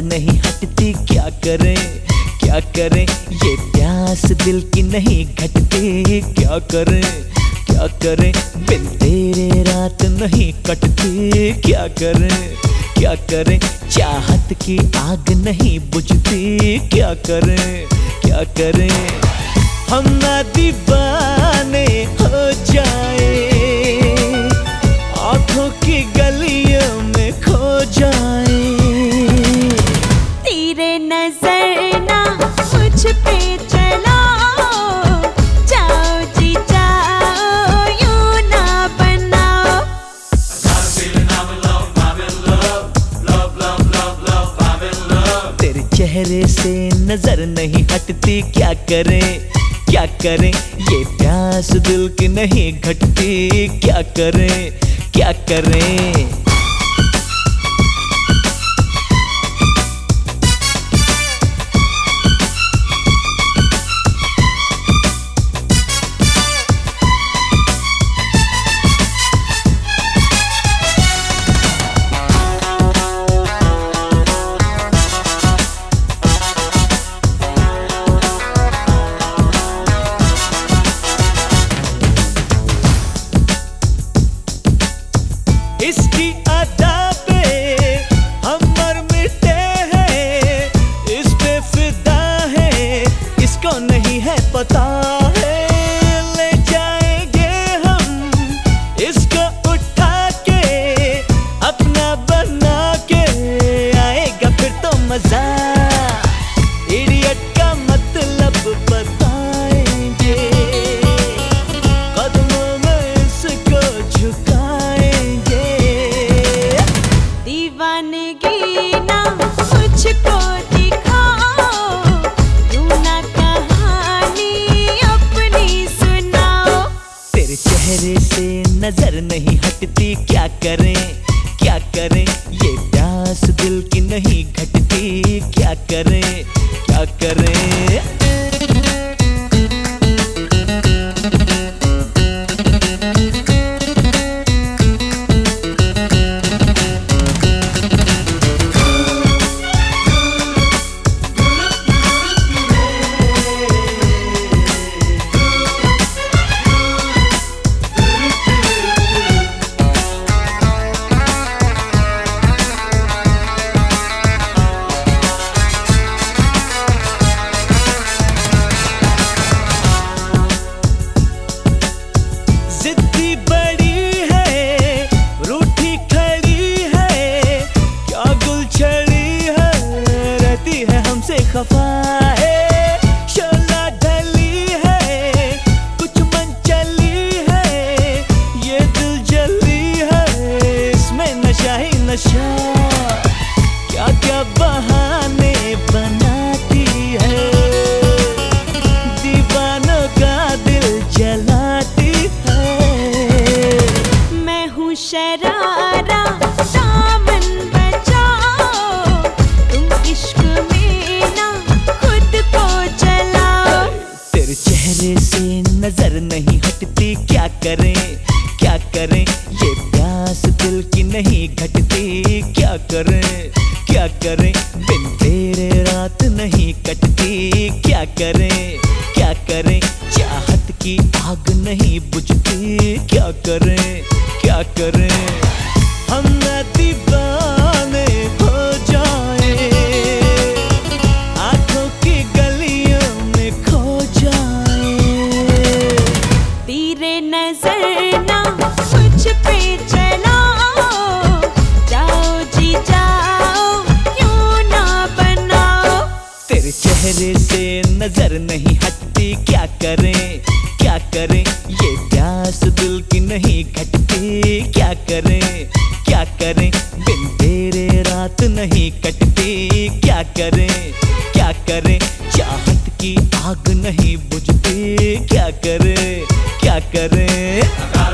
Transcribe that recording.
नहीं हटती, क्या करें? क्या करें? ये प्यास दिल की नहीं घटती, क्या करें? क्या करें? बिन तेरे रात नहीं कटती, क्या करें? क्या करें? चाहत की आग नहीं बुझती, क्या करें? क्या करें? हम ना दीवाने हो जाए। चेहरे से नज़र नहीं हटती। क्या करें? क्या करें? ये प्यास दिल की नहीं घटती। क्या करें? क्या करें? पता है ले जाएँगे हम इसको उठा के अपना बना के आएगा फिर तो मज़ा। इडियट का मतलब बताएँगे। नज़र नहीं हटती, क्या करें? क्या करें? ये प्यास दिल की नहीं घटती, क्या करें? क्या करें? करें? क्या करें? ये प्यास दिल की नहीं घटती। क्या करें? क्या करें? बिन तेरे रात नहीं कटती। क्या करें? क्या करें? चाहत की आग नहीं बुझती। क्या करें? क्या करें? तेरे नज़र चेहरे से नज़र नहीं हटती, क्या करें? क्या करें? ये प्यास दिल की नहीं घटती, क्या करें? क्या करें? बिन तेरे रात नहीं कटती, क्या करें? क्या करें? चाहत की आग नहीं बुझती, क्या करें? करें।